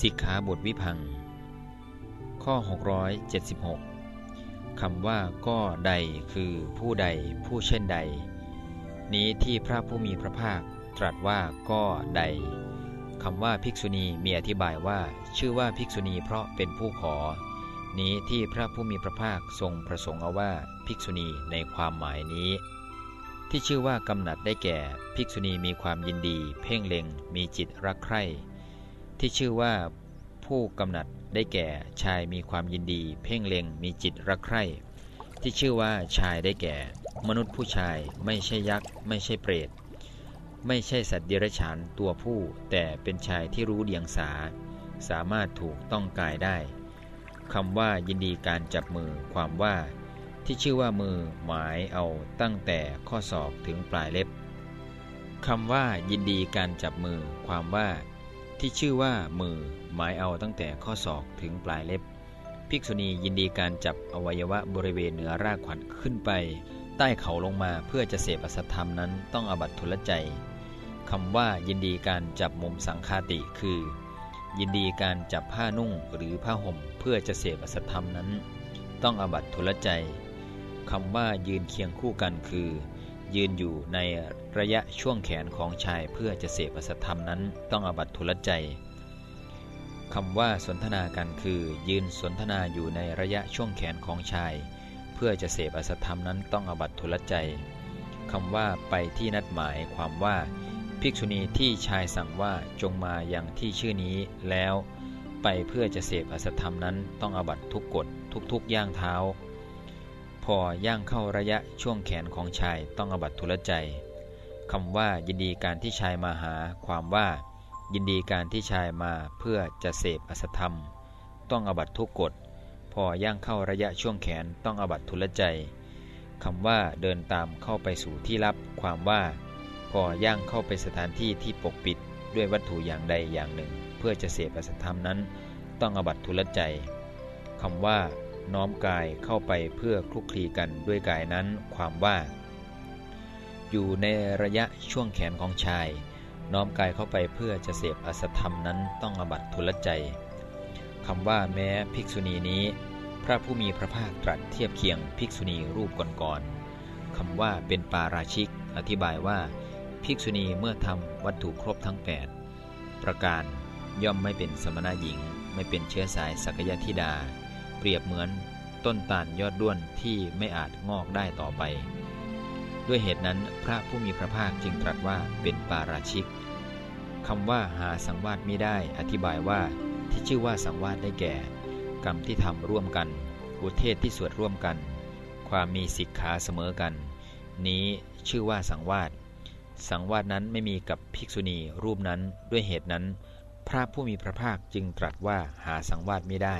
สิกขาบทวิพัง ข้อ 676คำว่าก็ใดคือผู้ใดผู้เช่นใด นี้ที่พระผู้มีพระภาคตรัสว่าก็ใดคำว่าภิกษุณีมีอธิบายว่า ชื่อว่าภิกษุณีเพราะเป็นผู้ขอ นี้ที่พระผู้มีพระภาคทรงประสงค์เอาว่าภิกษุณีในความหมายนี้ ที่ชื่อว่ากำหนัดได้แก่ ภิกษุณีมีความยินดี เพ่งเล็ง มีจิตรักใคร่ ที่ชื่อว่าผู้กำหนัดได้แก่ชายมีความยินดี เพ่งเล็งมีจิตรักใคร่ที่ชื่อว่าชายได้แก่ มนุษย์ผู้ชาย ไม่ใช่ยักษ์ไม่ใช่เปรต ไม่ใช่สัตว์เดรัจฉานตัวผู้ แต่เป็นชายที่รู้เดียงสา สามารถถูกต้องกายได้คำว่ายินดีการจับมือความว่า ที่ชื่อว่ามือหมายเอาตั้งแต่ข้อศอกถึงปลายเล็บคำว่ายินดีการจับมือความว่า ที่ชื่อว่ามือหมายเอาตั้งแต่ข้อศอกถึงปลายเล็บ ภิกษุณียินดีการจับอวัยวะบริเวณเหนือรากขวัญขึ้นไป ใต้เขาลงมาเพื่อจะเสพอสัธรรมนั้นต้องอบัตทุลใจคำว่ายินดีการจับมุมสังคาติคือ ยินดีการจับผ้านุ่งหรือผ้าห่มเพื่อจะเสพอสัธรรมนั้น ต้องอบัตทุลใจคำว่ายืนเคียงคู่กันคือ ยืนอยู่ในระยะช่วงแขนของชายเพื่อจะเสพอสัตธรรมนั้นต้องอบัตทุลใจคำว่าสนทนากันคือ ยืนสนทนาอยู่ในระยะช่วงแขนของชาย เพื่อจะเสพอสัตธรรมนั้นต้องอบัตทุลใจคำว่าไปที่นัดหมายความว่า ภิกษุณีที่ชายสั่งว่าจงมาอย่างที่ชื่อนี้แล้ว ไปเพื่อจะเสพอสัตธรรมนั้นต้องอบัตทุกกฎทุกๆย่างเท้า พอย่างเข้าระยะช่วงแขนของชายต้องอบัตทุลใจคำว่ายินดีการที่ชายมาหา ความว่า ยินดีการที่ชายมาเพื่อจะเสพอสธรรม ต้องอบัตทุกกฎ พอย่างเข้าระยะช่วงแขนต้องอบัตทุลใจคำว่าเดินตามเข้าไปสู่ที่ลับ ความว่า พอย่างเข้าไปสถานที่ที่ปกปิดด้วยวัตถุอย่างใดอย่างหนึ่ง เพื่อจะเสพอสธรรมนั้น ต้องอบัตทุลใจคำว่า น้อมกายเข้าไปเพื่อคลุกคลีกันด้วยกายนั้นความว่า อยู่ในระยะช่วงแขนของชาย น้อมกายเข้าไปเพื่อจะเสพอสธรรมนั้นต้องอบัตทุลใจคำว่าแม้ภิกษุณีนี้ พระผู้มีพระภาคตรัสเทียบเคียงภิกษุณีรูปก่อนๆคำว่าเป็นปาราชิก อธิบายว่า ภิกษุณีเมื่อทำวัตถุครบทั้ง 8 ประการย่อมไม่เป็นสมณะหญิง ไม่เป็นเชื้อสายสักยธิดา เปรียบเหมือนต้นตาลยอดด้วนที่ไม่อาจงอกได้ต่อไป ด้วยเหตุนั้นพระผู้มีพระภาคจึงตรัสว่าเป็นปาราชิกคำว่าหาสังวาสไม่ได้อธิบายว่าที่ชื่อว่าสังวาสได้แก่ กรรมที่ทำร่วมกัน อุเทศที่สวดร่วมกัน ความมีสิกขาเสมอกัน นี้ชื่อว่าสังวาสสังวาสนั้นไม่มีกับภิกษุณีรูปนั้นด้วยเหตุนั้น พระผู้มีพระภาคจึงตรัสว่าหาสังวาสไม่ได้